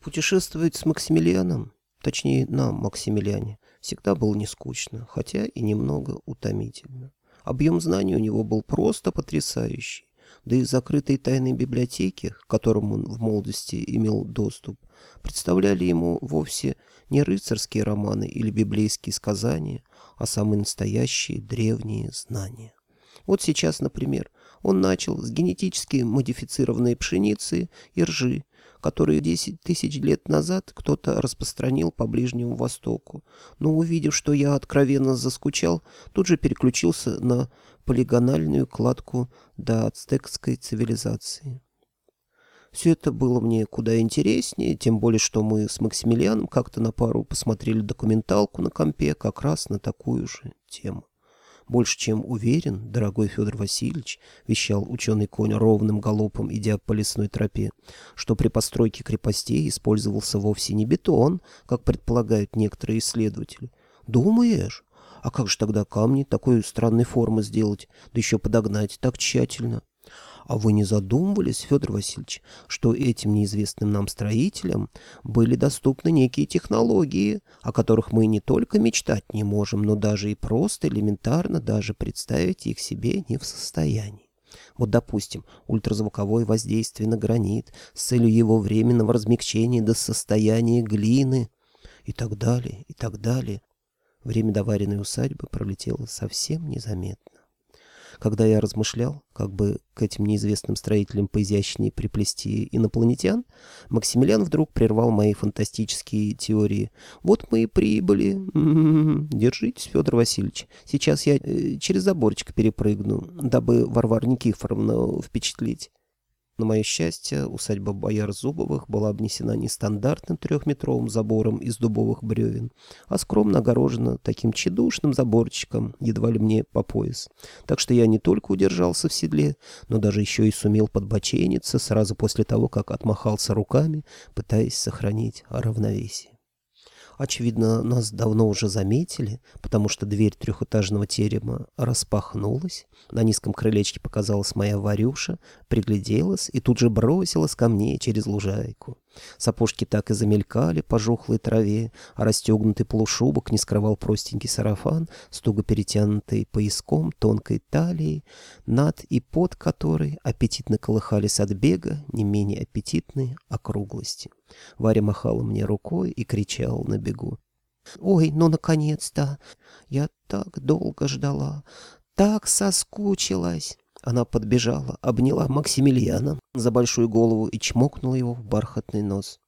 Путешествовать с Максимилианом, точнее, на Максимилиане, всегда было не скучно, хотя и немного утомительно. Объем знаний у него был просто потрясающий, да и закрытые тайные библиотеки, к которым он в молодости имел доступ, представляли ему вовсе не рыцарские романы или библейские сказания, а самые настоящие древние знания. Вот сейчас, например, он начал с генетически модифицированной пшеницы и ржи, которые 10 тысяч лет назад кто-то распространил по Ближнему Востоку. Но увидев, что я откровенно заскучал, тут же переключился на полигональную кладку до ацтекской цивилизации. Все это было мне куда интереснее, тем более, что мы с Максимилианом как-то на пару посмотрели документалку на компе как раз на такую же тему. Больше чем уверен, дорогой Федор Васильевич, вещал ученый конь ровным галопом, идя по лесной тропе, что при постройке крепостей использовался вовсе не бетон, как предполагают некоторые исследователи. Думаешь? А как же тогда камни такой странной формы сделать, да еще подогнать так тщательно? А вы не задумывались, Федор Васильевич, что этим неизвестным нам строителям были доступны некие технологии, о которых мы не только мечтать не можем, но даже и просто элементарно даже представить их себе не в состоянии? Вот, допустим, ультразвуковое воздействие на гранит с целью его временного размягчения до состояния глины и так далее, и так далее. Время доваренной усадьбы пролетело совсем незаметно. Когда я размышлял, как бы к этим неизвестным строителям поизящнее приплести инопланетян, Максимилиан вдруг прервал мои фантастические теории. «Вот мы и прибыли. М-м-м. Держитесь, Федор Васильевич. Сейчас я э, через заборчик перепрыгну, дабы Варвару Никифоровну впечатлить». На мое счастье, усадьба бояр Зубовых была обнесена не стандартным трехметровым забором из дубовых бревен, а скромно огорожена таким тщедушным заборчиком, едва ли мне по пояс. Так что я не только удержался в седле, но даже еще и сумел подбочениться сразу после того, как отмахался руками, пытаясь сохранить равновесие. Очевидно, нас давно уже заметили, потому что дверь трехэтажного терема распахнулась. На низком крылечке показалась моя Варюша, пригляделась и тут же бросилась ко мне через лужайку. Сапожки так и замелькали по жухлой траве, а расстегнутый полушубок не скрывал простенький сарафан с туго перетянутой пояском тонкой талией, над и под которой аппетитно колыхались от бега не менее аппетитные округлости. Варя махала мне рукой и кричала на бегу. «Ой, ну, наконец-то! Я так долго ждала, так соскучилась!» Она подбежала, обняла Максимилиана за большую голову и чмокнула его в бархатный нос.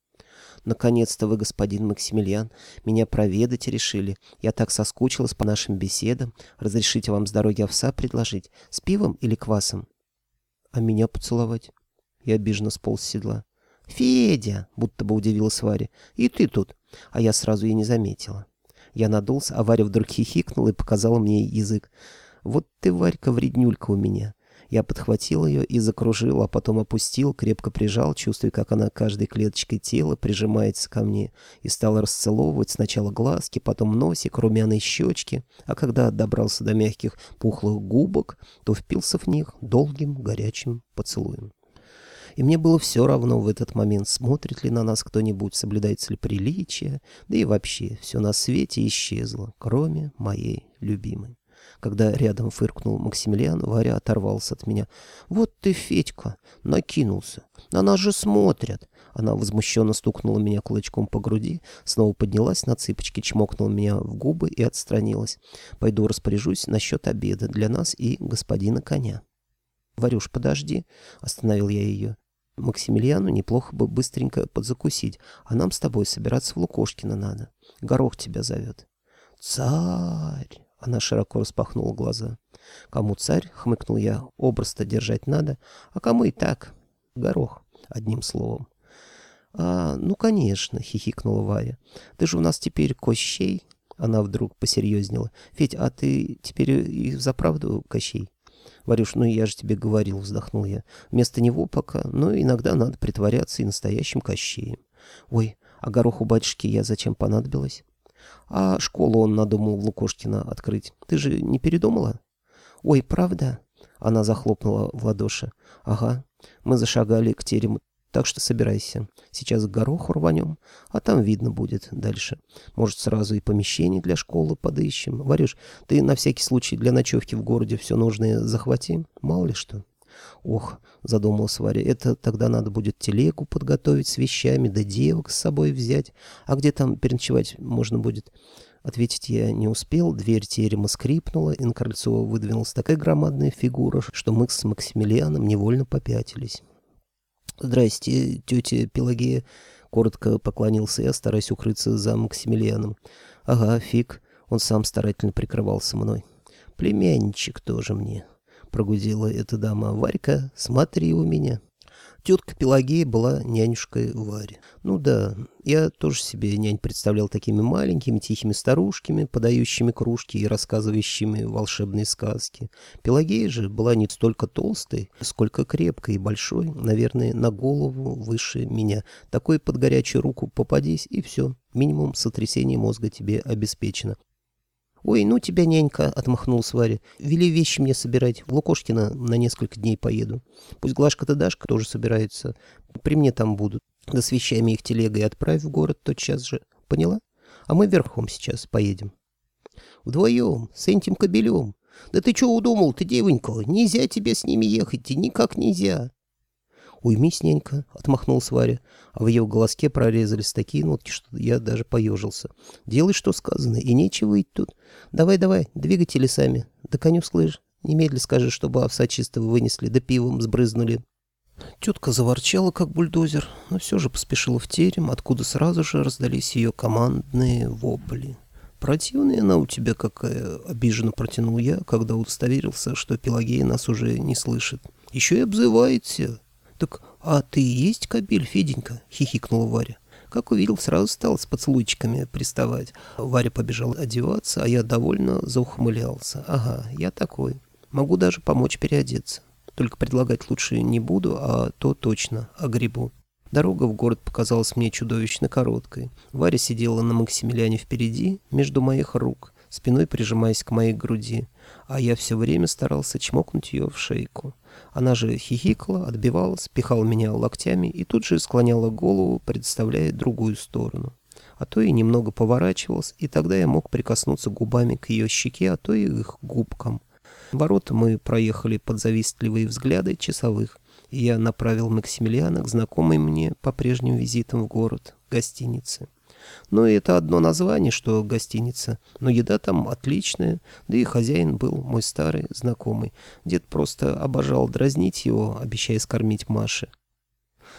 «Наконец-то вы, господин Максимилиан, меня проведать решили. Я так соскучилась по нашим беседам. Разрешите вам с дороги овса предложить? С пивом или квасом?» «А меня поцеловать?» Я обиженно сполз с седла. «Федя!» — будто бы удивилась Варя. «И ты тут?» А я сразу и не заметила. Я надулся, а Варя вдруг хихикнула и показала мне язык. «Вот ты, Варька, вреднюлька у меня!» Я подхватил ее и закружил, а потом опустил, крепко прижал, чувствуя, как она каждой клеточкой тела прижимается ко мне, и стал расцеловывать сначала глазки, потом носик, румяные щечки, а когда добрался до мягких пухлых губок, то впился в них долгим горячим поцелуем. И мне было все равно в этот момент, смотрит ли на нас кто-нибудь, соблюдается ли приличие, да и вообще все на свете исчезло, кроме моей любимой. Когда рядом фыркнул Максимилиан, Варя оторвался от меня. «Вот ты, Федька, накинулся. На нас же смотрят!» Она возмущенно стукнула меня кулачком по груди, снова поднялась на цыпочки, чмокнула меня в губы и отстранилась. «Пойду распоряжусь насчет обеда для нас и господина коня». «Варюш, подожди», — остановил я ее. «Максимилиану неплохо бы быстренько подзакусить, а нам с тобой собираться в Лукошкино надо. Горох тебя зовет». «Царь!» Она широко распахнула глаза. «Кому царь?» — хмыкнул я. «Образ-то держать надо, а кому и так. Горох, одним словом». «А, ну, конечно», — хихикнула Варя. «Ты же у нас теперь Кощей». Она вдруг посерьезнела. «Федь, а ты теперь и заправду Кощей?» «Варюш, ну я же тебе говорил», — вздохнул я. «Вместо него пока, но иногда надо притворяться и настоящим Кощеем». «Ой, а горох у батюшки я зачем понадобилась?» А школу он надумал в Лукошкина открыть. Ты же не передумала? Ой, правда? Она захлопнула в ладоши. Ага. Мы зашагали к терему Так что собирайся. Сейчас к гороху рванем, а там видно будет дальше. Может, сразу и помещение для школы подыщем. Варюш, ты на всякий случай для ночевки в городе все нужное захвати. Мало ли что. Ох, задумалась Варя, это тогда надо будет телегу подготовить с вещами, да девок с собой взять. А где там переночевать можно будет? Ответить я не успел, дверь терема скрипнула, и на крыльцо выдвинулась такая громадная фигура, что мы с Максимилианом невольно попятились. «Здрасте, тетя Пелагея», — коротко поклонился я, стараясь укрыться за Максимилианом. «Ага, фиг, он сам старательно прикрывался мной. Племянничек тоже мне», — прогудела эта дама. «Варька, смотри у меня». Тетка Пелагея была нянюшкой Варе. Ну да, я тоже себе нянь представлял такими маленькими тихими старушками, подающими кружки и рассказывающими волшебные сказки. Пелагея же была не столько толстой, сколько крепкой и большой, наверное, на голову выше меня. Такой под горячую руку попадись, и все, минимум сотрясения мозга тебе обеспечено. «Ой, ну тебя, нянька!» — отмахнулась Варя. «Вели вещи мне собирать. В Лукошкино на несколько дней поеду. Пусть Глашка-то Дашка тоже собирается. При мне там будут. Да с вещами их телегой отправь в город тотчас же. Поняла? А мы верхом сейчас поедем». «Вдвоем, с этим кобелем. Да ты что удумал ты, девонька? Нельзя тебе с ними ехать, никак нельзя». «Уймись, нянька», — отмахнулась Варя, а в ее голоске прорезались такие нотки, что я даже поежился. «Делай, что сказано, и нечего идти тут. Давай-давай, двигайте сами. Да коню слышь, немедля скажи, чтобы овса чистого вынесли, да пивом сбрызнули». Тетка заворчала, как бульдозер, но все же поспешила в терем, откуда сразу же раздались ее командные вопли. «Противная она у тебя какая!» — обиженно протянул я, когда удостоверился, что Пелагея нас уже не слышит. «Еще и обзывается!» «Так, а ты и есть кобель, Феденька?» — хихикнула Варя. Как увидел, сразу стал с поцелуйчиками приставать. Варя побежала одеваться, а я довольно заухмылялся. «Ага, я такой. Могу даже помочь переодеться. Только предлагать лучше не буду, а то точно огребу». Дорога в город показалась мне чудовищно короткой. Варя сидела на Максимилиане впереди, между моих рук, спиной прижимаясь к моей груди, а я все время старался чмокнуть ее в шейку. Она же хихикала, отбивалась, пихала меня локтями и тут же склоняла голову, представляя другую сторону. А то и немного поворачивалась, и тогда я мог прикоснуться губами к ее щеке, а то и их губкам. Ворота мы проехали под завистливые взгляды часовых, и я направил Максимилиана к знакомой мне по прежним визитам в город, гостинице. И это одно название, что гостиница. Но еда там отличная, да и хозяин был мой старый знакомый. Дед просто обожал дразнить его, обещая скормить Маше.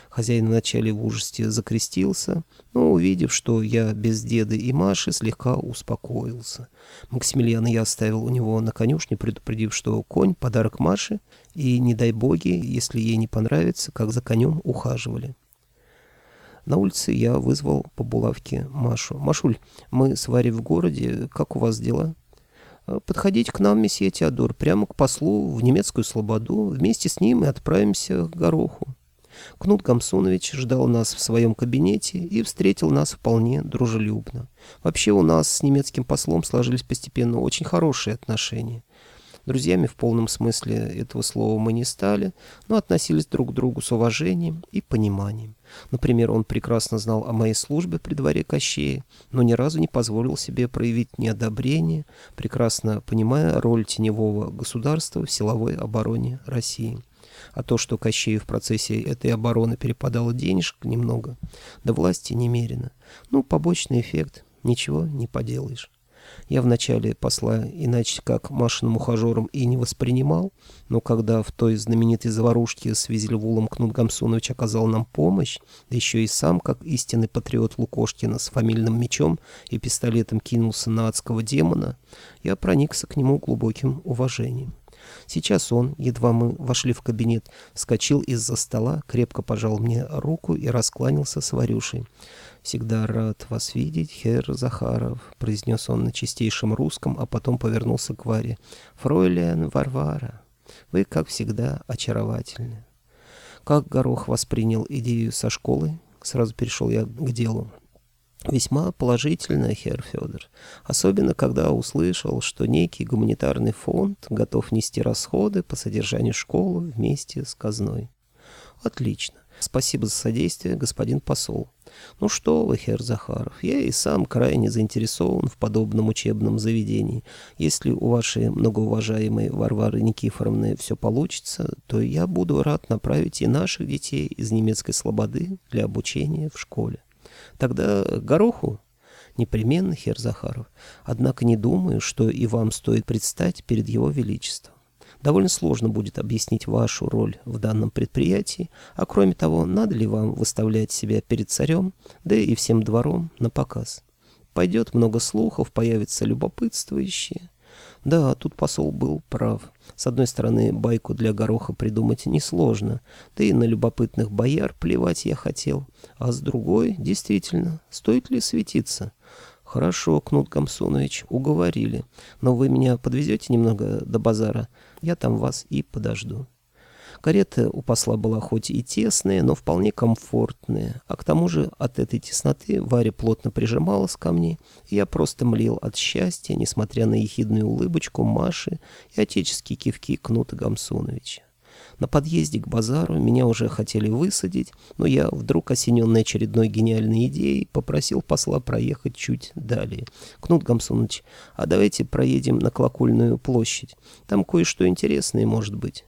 Хозяин вначале в ужасе закрестился, но, увидев, что я без деда и Маши, слегка успокоился. Максимилиана я оставил у него на конюшне, предупредив, что конь — подарок Маше, и, не дай боги, если ей не понравится, как за конем ухаживали. На улице я вызвал по булавке Машу. «Машуль, мы с Варей в городе. Как у вас дела?» «Э, «Подходите к нам, месье Теодор, прямо к послу в немецкую слободу. Вместе с ним и отправимся к Гороху». Кнут Гамсунович ждал нас в своем кабинете и встретил нас вполне дружелюбно. Вообще у нас с немецким послом сложились постепенно очень хорошие отношения. Друзьями в полном смысле этого слова мы не стали, но относились друг к другу с уважением и пониманием. Например, он прекрасно знал о моей службе при дворе Кощея, но ни разу не позволил себе проявить неодобрение, прекрасно понимая роль теневого государства в силовой обороне России. А то, что Кощею в процессе этой обороны перепадало денежек немного, до власти немерено. Ну, побочный эффект, ничего не поделаешь. Я вначале посла иначе как Машиным ухажером и не воспринимал, но когда в той знаменитой заварушке с Визельвулом Кнут Гамсунович оказал нам помощь, да еще и сам, как истинный патриот Лукошкина, с фамильным мечом и пистолетом кинулся на адского демона, я проникся к нему глубоким уважением. Сейчас он, едва мы вошли в кабинет, вскочил из-за стола, крепко пожал мне руку и раскланялся с Варюшей. «Всегда рад вас видеть, хер Захаров», — произнес он на чистейшем русском, а потом повернулся к Варе. «Фройлен Варвара, вы, как всегда, очаровательны». Как Горох воспринял идею со школы? Сразу перешел я к делу. Весьма положительно, хер Федор. Особенно, когда услышал, что некий гуманитарный фонд готов нести расходы по содержанию школы вместе с казной. Отлично. Спасибо за содействие, господин посол. Ну что вы, хер Захаров, я и сам крайне заинтересован в подобном учебном заведении. Если у вашей многоуважаемой Варвары Никифоровны все получится, то я буду рад направить и наших детей из немецкой слободы для обучения в школе. Тогда Гороху непременно, хер Захаров. Однако не думаю, что и вам стоит предстать перед его величеством. Довольно сложно будет объяснить вашу роль в данном предприятии, а кроме того, надо ли вам выставлять себя перед царем, да и всем двором на показ. Пойдет много слухов, появятся любопытствующие. Да, тут посол был прав. С одной стороны, байку для гороха придумать несложно, да и на любопытных бояр плевать я хотел. А с другой, действительно, стоит ли светиться? «Хорошо, Кнут Комсунович, уговорили. Но вы меня подвезете немного до базара? Я там вас и подожду». Карета у посла была хоть и тесная, но вполне комфортная, а к тому же от этой тесноты Варя плотно прижималась ко мне, и я просто млел от счастья, несмотря на ехидную улыбочку Маши и отеческие кивки Кнута Гамсуновича. На подъезде к базару меня уже хотели высадить, но я, вдруг осененный очередной гениальной идеей, попросил посла проехать чуть далее. Кнут Гамсунович, а давайте проедем на Колокольную площадь. Там кое-что интересное может быть.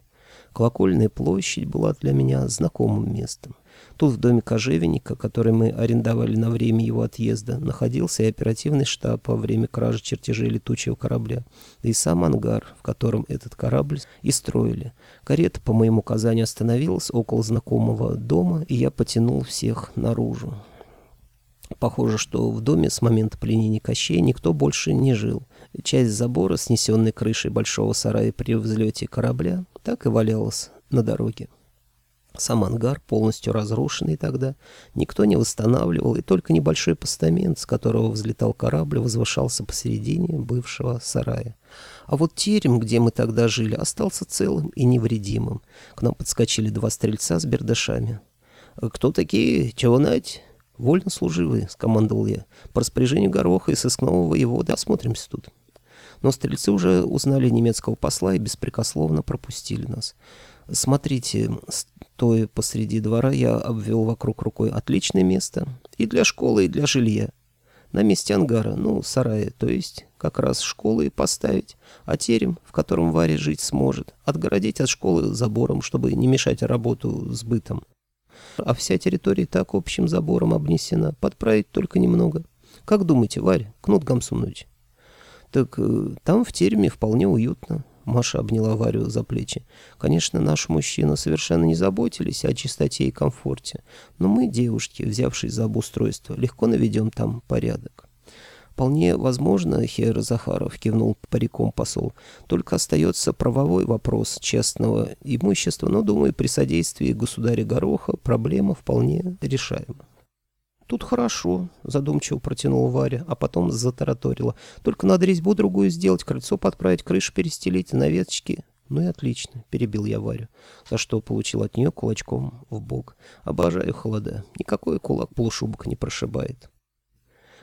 Колокольная площадь была для меня знакомым местом. Тут в доме кожевенника, который мы арендовали на время его отъезда, находился и оперативный штаб во время кражи чертежей летучего корабля, да и сам ангар, в котором этот корабль и строили. Карета по моему указанию остановилась около знакомого дома, и я потянул всех наружу. Похоже, что в доме с момента пленения Кощей никто больше не жил. Часть забора, снесенной крышей большого сарая при взлете корабля, так и валялась на дороге. Сам ангар, полностью разрушенный тогда, никто не восстанавливал, и только небольшой постамент, с которого взлетал корабль, возвышался посередине бывшего сарая. А вот терем, где мы тогда жили, остался целым и невредимым. К нам подскочили два стрельца с бердышами. «Кто такие? Чего нать?» «Вольно служивые», — скомандовал я. «По распоряжению Гороха и сыскного воевода осмотримся тут». Но стрельцы уже узнали немецкого посла и беспрекословно пропустили нас. Смотрите, стоя посреди двора, я обвел вокруг рукой отличное место и для школы, и для жилья. На месте ангара, ну, сарая, то есть как раз школы поставить, а терем, в котором Варя жить сможет, отгородить от школы забором, чтобы не мешать работу с бытом. А вся территория так общим забором обнесена, подправить только немного. Как думаете, Варя, Кнут Гамсунович? Так э, там в тереме вполне уютно. Маша обняла Варю за плечи. Конечно, наши мужчины совершенно не заботились о чистоте и комфорте, но мы, девушки, взявшись за обустройство, легко наведем там порядок. «Вполне возможно, Хер Захаров», — кивнул париком посол. «Только остается правовой вопрос честного имущества, но, думаю, при содействии государя Гороха проблема вполне решаема». «Тут хорошо», — задумчиво протянула Варя, а потом затараторила. «Только надо резьбу другую сделать, крыльцо подправить, крышу перестелить, на веточки». «Ну и отлично», — перебил я Варю, за что получил от нее кулачком в бок. «Обожаю холода. Никакой кулак полушубок не прошибает».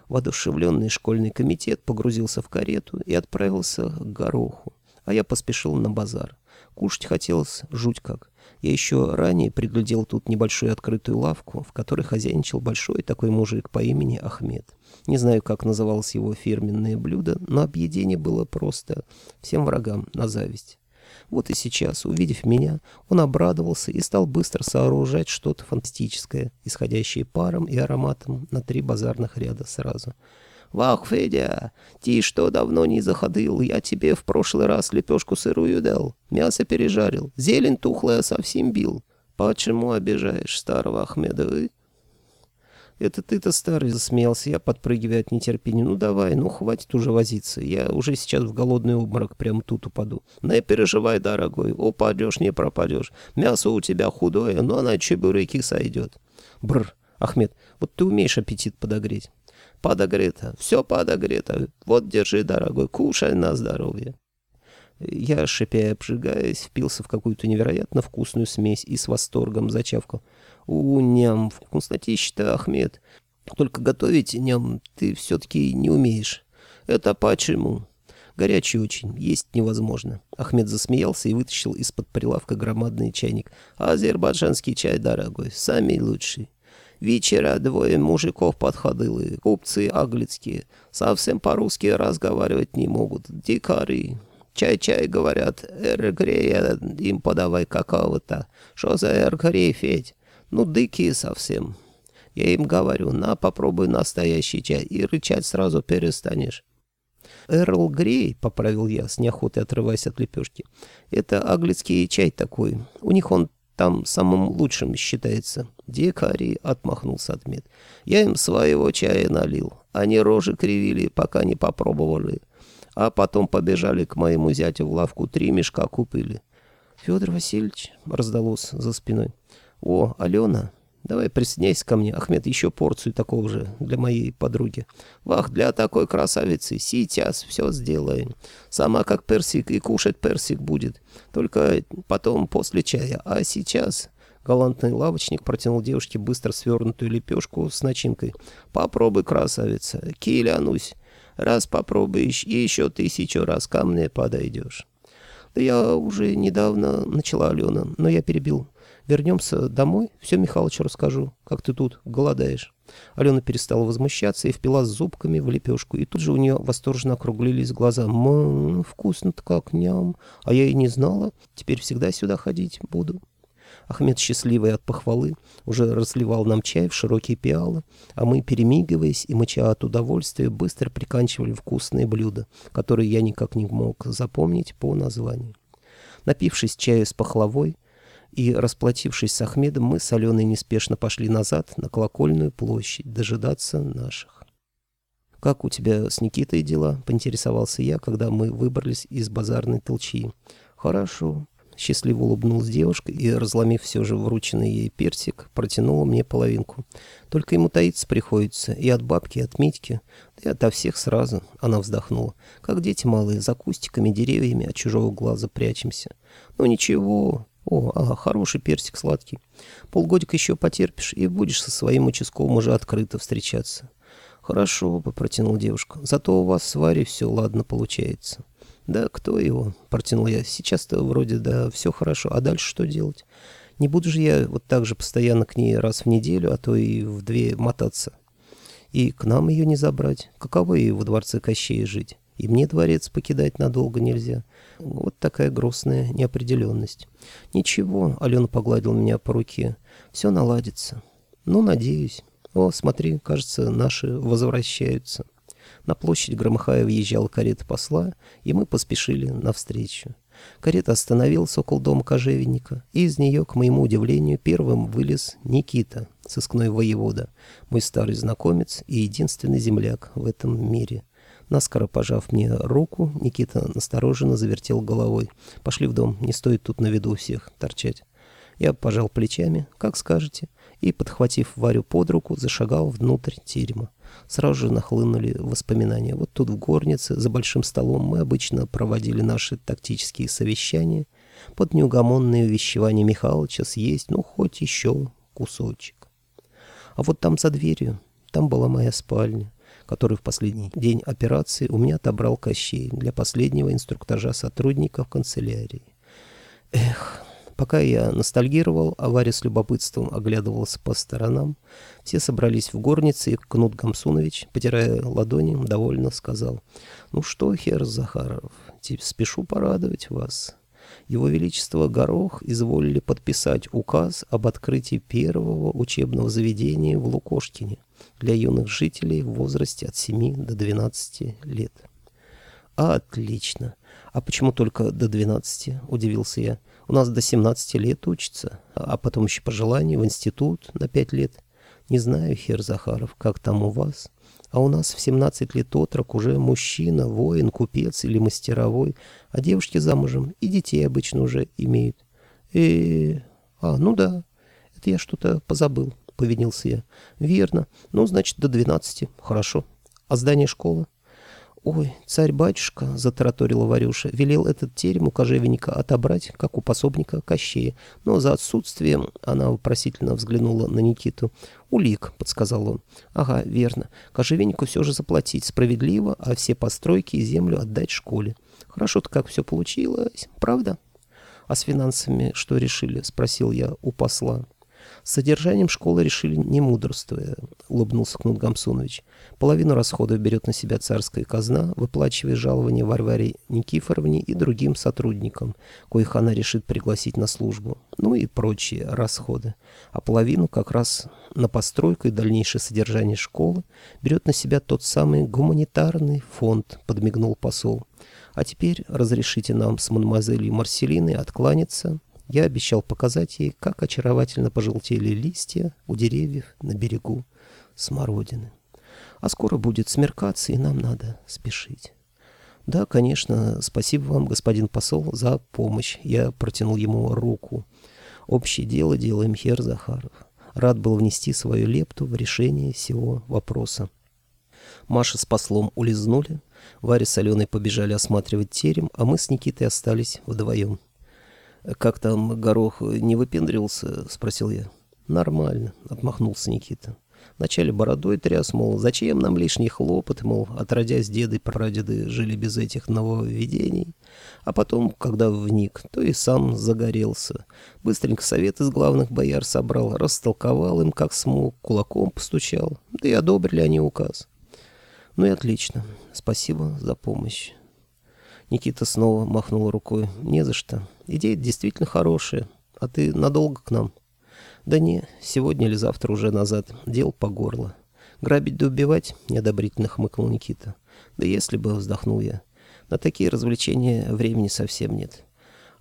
Воодушевленный школьный комитет погрузился в карету и отправился к гороху, а я поспешил на базар. Кушать хотелось жуть как. Я еще ранее приглядел тут небольшую открытую лавку, в которой хозяйничал большой такой мужик по имени Ахмед. Не знаю, как называлось его фирменное блюдо, но объедение было просто всем врагам на зависть. Вот и сейчас, увидев меня, он обрадовался и стал быстро сооружать что-то фантастическое, исходящее паром и ароматом на три базарных ряда сразу — «Вах, Федя, ты что давно не заходил? Я тебе в прошлый раз лепешку сырую дал, мясо пережарил, зелень тухлая совсем бил. Почему обижаешь старого Ахмеда, вы?» «Это ты-то старый засмеялся, я подпрыгивая от нетерпения. Ну давай, ну хватит уже возиться, я уже сейчас в голодный обморок прямо тут упаду. Не переживай, дорогой, упадешь, не пропадешь. Мясо у тебя худое, но на чебуреки сойдет». Бр, Ахмед, вот ты умеешь аппетит подогреть. Подогрето, все подогрето. Вот, держи, дорогой, кушай на здоровье. Я, шипя и обжигаясь, впился в какую-то невероятно вкусную смесь и с восторгом зачавкал. «У, ням, вкуснотища-то, Ахмед. Только готовить, ням, ты все-таки не умеешь. Это почему?» Горячий очень, есть невозможно. Ахмед засмеялся и вытащил из-под прилавка громадный чайник. Азербайджанский чай, дорогой, самый лучший. Вечера двое мужиков подходили, купцы аглицкие. Совсем по-русски разговаривать не могут, дикари. Чай-чай, говорят, эргрея им подавай какого-то. Что за эргрей, Федь? Ну, дикие совсем. Я им говорю, на, попробуй настоящий чай, и рычать сразу перестанешь. «Эрл Грей», — поправил я, с неохотой отрываясь от лепешки, — «это английский чай такой. У них он там самым лучшим считается». «Дикари», — отмахнулся отмет. «Я им своего чая налил. Они рожи кривили, пока не попробовали. А потом побежали к моему зятю в лавку, три мешка купили». «Федор Васильевич», — раздалось за спиной. «О, Алена». Давай присоединяйся ко мне, Ахмед, еще порцию такого же для моей подруги. Вах, для такой красавицы, сейчас все сделаем. Сама как персик и кушать персик будет. Только потом после чая. А сейчас...» Галантный лавочник протянул девушке быстро свернутую лепешку с начинкой. «Попробуй, красавица, килянусь. Раз попробуешь, и еще тысячу раз ко мне подойдешь». «Да я уже недавно начала, Алена, но я перебил. Вернемся домой, все Михалычу расскажу, как ты тут голодаешь». Алена перестала возмущаться и впила зубками в лепешку, и тут же у нее восторженно округлились глаза. «Ммм, вкусно-то как, ням! А я и не знала, теперь всегда сюда ходить буду». Ахмед, счастливый от похвалы, уже разливал нам чай в широкие пиалы, а мы, перемигиваясь и мыча от удовольствия, быстро приканчивали вкусные блюда, которые я никак не мог запомнить по названию. Напившись чаю с пахлавой, и, расплатившись с Ахмедом, мы с Аленой неспешно пошли назад на колокольную площадь дожидаться наших. «Как у тебя с Никитой дела?» — поинтересовался я, когда мы выбрались из базарной толчии. «Хорошо». Счастливо улыбнулась девушка и, разломив все же врученный ей персик, протянула мне половинку. «Только ему таиться приходится и от бабки, и от Митьки, да и ото всех сразу», — она вздохнула. «Как дети малые, за кустиками, деревьями от чужого глаза прячемся. Ну ничего, о, ага, хороший персик сладкий. Полгодика еще потерпишь, и будешь со своим участковым уже открыто встречаться. Хорошо, — попротянул девушка. Зато у вас с Варей все ладно получается. Да кто его? — протянул я. Сейчас-то вроде да все хорошо. А дальше что делать? Не буду же я вот так же постоянно к ней раз в неделю, а то и в две мотаться. И к нам ее не забрать. Каково ей во дворце Кощея жить? И мне дворец покидать надолго нельзя. Вот такая грустная неопределенность. Ничего, Алена погладил меня по руке. Все наладится. Ну, надеюсь. О, смотри, кажется, наши возвращаются. На площадь громыхая въезжала карета посла, и мы поспешили навстречу. Карета остановилась около дома кожевенника, и из нее, к моему удивлению, первым вылез Никита, сыскной воевода, мой старый знакомец и единственный земляк в этом мире. Наскоро пожав мне руку, Никита настороженно завертел головой. «Пошли в дом, не стоит тут на виду у всех торчать». Я пожал плечами, как скажете, и, подхватив Варю под руку, зашагал внутрь терема. Сразу же нахлынули воспоминания. Вот тут в горнице, за большим столом, мы обычно проводили наши тактические совещания под неугомонное увещевание Михалыча съесть, ну, хоть еще кусочек. А вот там за дверью, там была моя спальня который в последний день операции у меня отобрал Кощей для последнего инструктажа сотрудников канцелярии. Эх, пока я ностальгировал, а с любопытством оглядывался по сторонам, все собрались в горнице, и Кнут Гамсунович, потирая ладони, довольно сказал, «Ну что, Хер Захаров, спешу порадовать вас». Его Величество Горох изволили подписать указ об открытии первого учебного заведения в Лукошкине для юных жителей в возрасте от 7 до 12 лет. «Отлично. А почему только до 12?» – удивился я. «У нас до 17 лет учится, а потом еще по желанию в институт на 5 лет. Не знаю, Хер Захаров, как там у вас, а у нас в 17 лет отрок уже мужчина, воин, купец или мастеровой, а девушки замужем и детей обычно уже имеют. э А, ну да, это я что-то позабыл, повинился я. Верно. Ну, значит, до 12. Хорошо. А здание школы? «Ой, царь-батюшка», — затараторила Варюша, — велел этот терем у кожевенника отобрать, как у пособника Кощея. Но за отсутствием, она вопросительно взглянула на Никиту. «Улик», — подсказал он. «Ага, верно. Кожевеннику все же заплатить справедливо, а все постройки и землю отдать школе. Хорошо-то как все получилось, правда?» «А с финансами что решили?» — спросил я у посла. С содержанием школы решили не мудрствуя, улыбнулся Кнут Гамсунович. Половину расходов берет на себя царская казна, выплачивая жалования Варваре Никифоровне и другим сотрудникам, коих она решит пригласить на службу, ну и прочие расходы. А половину как раз на постройку и дальнейшее содержание школы берет на себя тот самый гуманитарный фонд, подмигнул посол. А теперь разрешите нам с мадемуазелью Марселиной откланяться я обещал показать ей, как очаровательно пожелтели листья у деревьев на берегу смородины. А скоро будет смеркаться, и нам надо спешить. Да, конечно, спасибо вам, господин посол, за помощь. Я протянул ему руку. Общее дело делаем, хер Захаров. Рад был внести свою лепту в решение всего вопроса. Маша с послом улизнули, Варя с Аленой побежали осматривать терем, а мы с Никитой остались вдвоем. «Как там горох не выпендрился?» — спросил я. «Нормально», — отмахнулся Никита. Вначале бородой тряс, мол, зачем нам лишний хлопот, мол, отродясь деды прадеды жили без этих нововведений. А потом, когда вник, то и сам загорелся. Быстренько совет из главных бояр собрал, растолковал им, как смог, кулаком постучал. Да и одобрили они указ. Ну и отлично. Спасибо за помощь. Никита снова махнул рукой. «Не за что. Идея действительно хорошая. А ты надолго к нам?» «Да не, сегодня или завтра уже назад. Дел по горло». «Грабить да убивать?» — неодобрительно хмыкнул Никита. «Да если бы», — вздохнул я. «На такие развлечения времени совсем нет».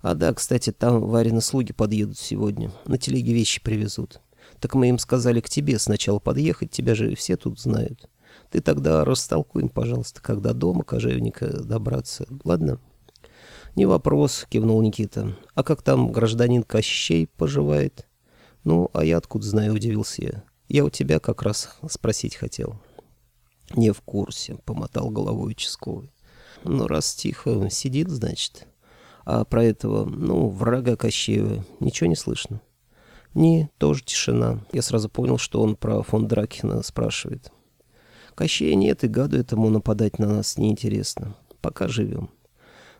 «А да, кстати, там Варины слуги подъедут сегодня. На телеге вещи привезут. Так мы им сказали к тебе сначала подъехать, тебя же все тут знают». Ты тогда растолкуй, пожалуйста, когда дома кожевника добраться, ладно?» «Не вопрос», — кивнул Никита. «А как там гражданин Кощей поживает?» «Ну, а я откуда знаю», — удивился я. «Я у тебя как раз спросить хотел». «Не в курсе», — помотал головой участковый. «Ну, раз тихо сидит, значит. А про этого, ну, врага Кощеева ничего не слышно?» «Не, тоже тишина. Я сразу понял, что он про фон Дракина спрашивает». Кощея нет, и гаду этому нападать на нас неинтересно. Пока живем.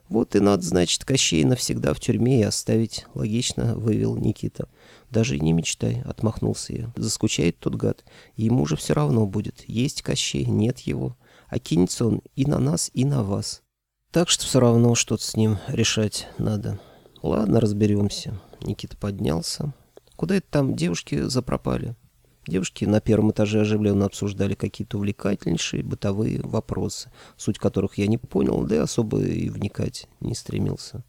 Вот и надо, значит, Кощея навсегда в тюрьме и оставить, логично вывел Никита. Даже не мечтай, отмахнулся я. Заскучает тот гад. Ему же все равно будет. Есть Кощей, нет его. А кинется он и на нас, и на вас. Так что все равно что-то с ним решать надо. Ладно, разберемся. Никита поднялся. Куда это там девушки запропали? Девушки на первом этаже оживленно обсуждали какие-то увлекательнейшие бытовые вопросы, суть которых я не понял, да и особо и вникать не стремился.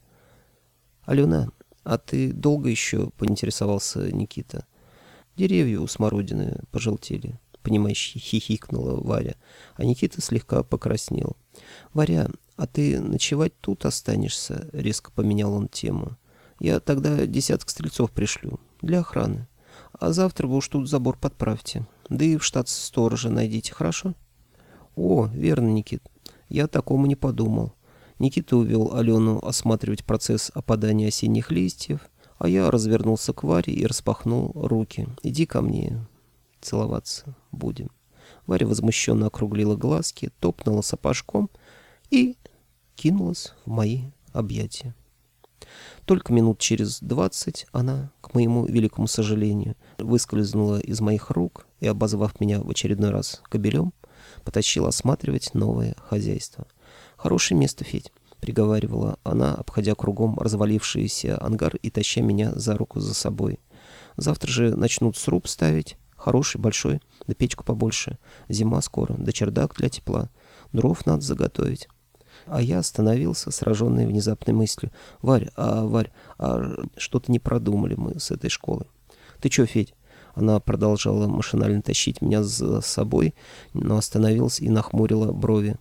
«Алена, а ты долго еще?» — поинтересовался Никита. «Деревья у смородины пожелтели», — понимающе хихикнула Варя, а Никита слегка покраснел. «Варя, а ты ночевать тут останешься?» — резко поменял он тему. «Я тогда десяток стрельцов пришлю для охраны». А завтра вы уж тут забор подправьте. Да и в штат сторожа найдите, хорошо? О, верно, Никит. Я такому не подумал. Никита увел Алену осматривать процесс опадания осенних листьев, а я развернулся к Варе и распахнул руки. «Иди ко мне. Целоваться будем». Варя возмущенно округлила глазки, топнула сапожком и кинулась в мои объятия. Только минут через двадцать она, к моему великому сожалению, выскользнула из моих рук и, обозвав меня в очередной раз кобелем, потащила осматривать новое хозяйство. «Хорошее место, Федь», — приговаривала она, обходя кругом развалившийся ангар и таща меня за руку за собой. «Завтра же начнут сруб ставить. Хороший, большой, да печку побольше. Зима скоро, да чердак для тепла. Дров надо заготовить. А я остановился, сраженный внезапной мыслью. «Варь, а, Варь, а что-то не продумали мы с этой школой». «Ты чё, Федь?» Она продолжала машинально тащить меня за собой, но остановилась и нахмурила брови.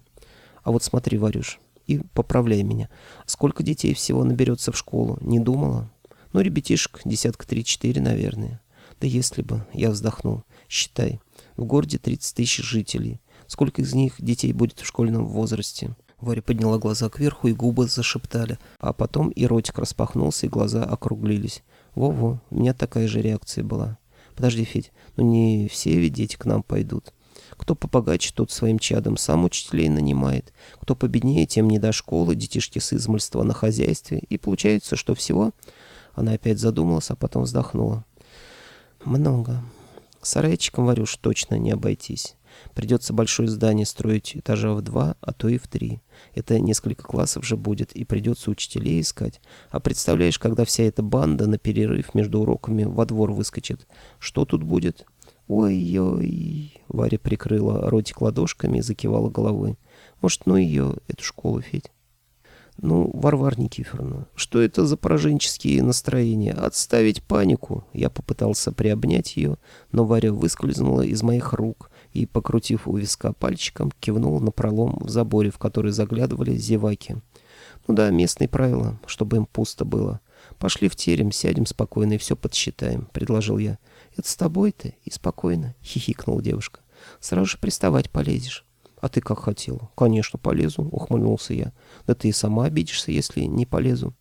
«А вот смотри, Варюш, и поправляй меня. Сколько детей всего наберется в школу? Не думала?» «Ну, ребятишек, десятка три-четыре, наверное». «Да если бы...» — я вздохнул. «Считай, в городе 30 тысяч жителей. Сколько из них детей будет в школьном возрасте? Варя подняла глаза кверху, и губы зашептали. А потом и ротик распахнулся, и глаза округлились. Во-во, у меня такая же реакция была. Подожди, Федь, ну не все ведь дети к нам пойдут. Кто побогаче, тот своим чадом сам учителей нанимает. Кто победнее, тем не до школы, детишки с измольства на хозяйстве. И получается, что всего... Она опять задумалась, а потом вздохнула. Много. Сарайчиком, варюш, точно не обойтись. Придется большое здание строить этажа в два, а то и в три. Это несколько классов же будет, и придется учителей искать. А представляешь, когда вся эта банда на перерыв между уроками во двор выскочит, что тут будет? Ой-ой, Варя прикрыла ротик ладошками и закивала головой. Может, ну ее, эту школу, Федь? Ну, Варвара Никифоровна, что это за пораженческие настроения? Отставить панику. Я попытался приобнять ее, но Варя выскользнула из моих рук и, покрутив у виска пальчиком, кивнул на пролом в заборе, в который заглядывали зеваки. Ну да, местные правила, чтобы им пусто было. Пошли в терем, сядем спокойно и все подсчитаем, предложил я. Это с тобой-то и спокойно, хихикнула девушка. Сразу же приставать полезешь. А ты как хотел? Конечно, полезу, ухмыльнулся я. Да ты и сама обидишься, если не полезу.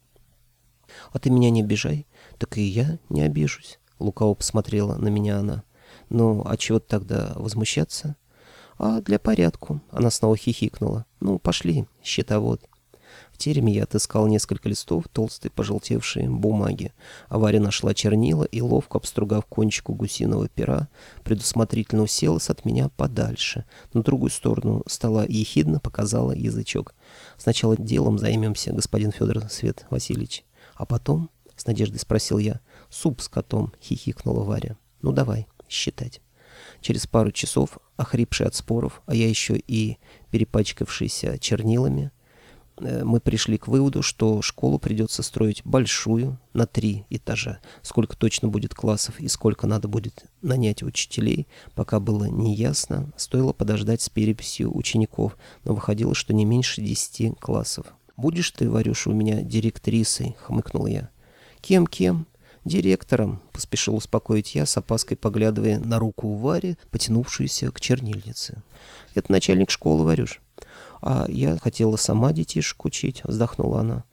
А ты меня не обижай. Так и я не обижусь. Лукаво посмотрела на меня она. Ну, а чего тогда возмущаться? А для порядку. Она снова хихикнула. Ну, пошли, счетовод. В тереме я отыскал несколько листов толстой пожелтевшей бумаги. А Варя нашла чернила и, ловко обстругав кончику гусиного пера, предусмотрительно уселась от меня подальше. На другую сторону стола ехидно показала язычок. Сначала делом займемся, господин Федор Свет Васильевич. А потом, с надеждой спросил я, суп с котом, хихикнула Варя. Ну давай считать. Через пару часов, охрипший от споров, а я еще и перепачкавшийся чернилами, э, мы пришли к выводу, что школу придется строить большую, на три этажа. Сколько точно будет классов и сколько надо будет нанять учителей, пока было неясно, стоило подождать с переписью учеников, но выходило, что не меньше десяти классов. «Будешь ты, Варюша, у меня директрисой?» — хмыкнул я. «Кем-кем? «Директором», — поспешил успокоить я, с опаской поглядывая на руку у Вари, потянувшуюся к чернильнице. «Это начальник школы, Варюш». «А я хотела сама детишек учить», — вздохнула она.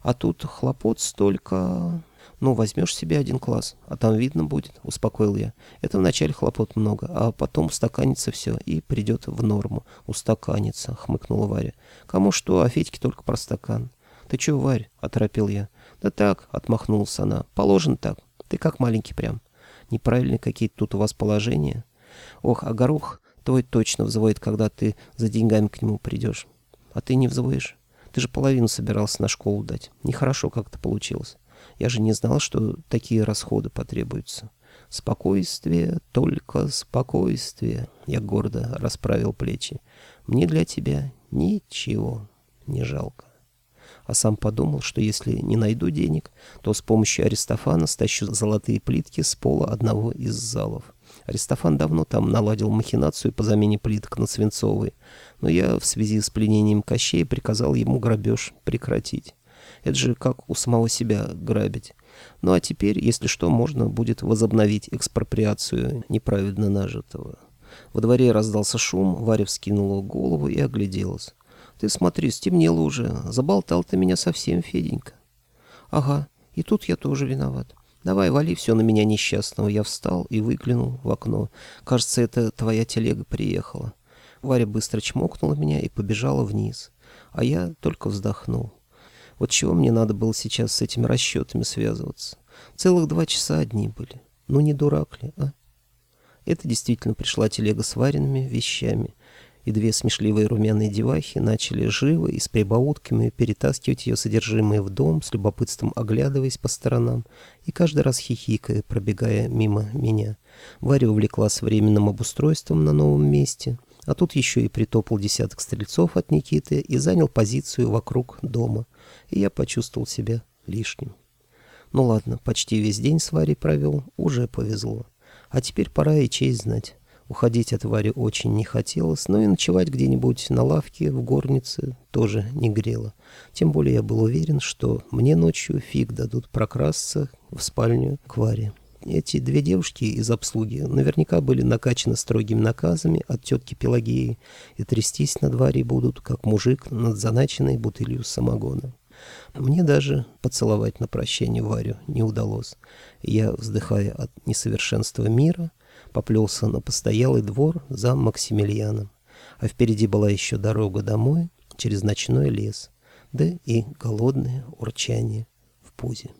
«А тут хлопот столько...» «Ну, возьмешь себе один класс, а там видно будет», — успокоил я. «Это вначале хлопот много, а потом устаканится все и придет в норму». «Устаканится», — хмыкнула Варя. «Кому что, а Федьке только про стакан». «Ты чего, Варь?» — оторопил я. «Да так», — отмахнулась она, — «положен так. Ты как маленький прям. Неправильные какие-то тут у вас положения. Ох, а горох твой точно взвоет, когда ты за деньгами к нему придешь. А ты не взвоишь. Ты же половину собирался на школу дать. Нехорошо как-то получилось. Я же не знал, что такие расходы потребуются. Спокойствие, только спокойствие. Я гордо расправил плечи. Мне для тебя ничего не жалко а сам подумал, что если не найду денег, то с помощью Аристофана стащу золотые плитки с пола одного из залов. Аристофан давно там наладил махинацию по замене плиток на свинцовые, но я в связи с пленением Кощея приказал ему грабеж прекратить. Это же как у самого себя грабить. Ну а теперь, если что, можно будет возобновить экспроприацию неправедно нажитого. Во дворе раздался шум, Варя вскинула голову и огляделась. Ты смотри, стемнело уже. Заболтал ты меня совсем, Феденька. Ага, и тут я тоже виноват. Давай, вали все на меня несчастного. Я встал и выглянул в окно. Кажется, это твоя телега приехала. Варя быстро чмокнула меня и побежала вниз. А я только вздохнул. Вот чего мне надо было сейчас с этими расчетами связываться? Целых два часа одни были. Ну не дурак ли, а? Это действительно пришла телега с вареными вещами и две смешливые румяные девахи начали живо и с прибаутками перетаскивать ее содержимое в дом, с любопытством оглядываясь по сторонам и каждый раз хихикая, пробегая мимо меня. Варя увлеклась временным обустройством на новом месте, а тут еще и притопал десяток стрельцов от Никиты и занял позицию вокруг дома, и я почувствовал себя лишним. Ну ладно, почти весь день с Варей провел, уже повезло. А теперь пора и честь знать. Уходить от Вари очень не хотелось, но и ночевать где-нибудь на лавке в горнице тоже не грело. Тем более я был уверен, что мне ночью фиг дадут прокрасться в спальню к Варе. эти две девушки из обслуги наверняка были накачаны строгими наказами от тетки Пелагеи и трястись на дворе будут, как мужик над заначенной бутылью самогона. Мне даже поцеловать на прощание Варю не удалось. Я, вздыхая от несовершенства мира, поплелся на постоялый двор за Максимилианом, а впереди была еще дорога домой через ночной лес, да и голодное урчание в пузе.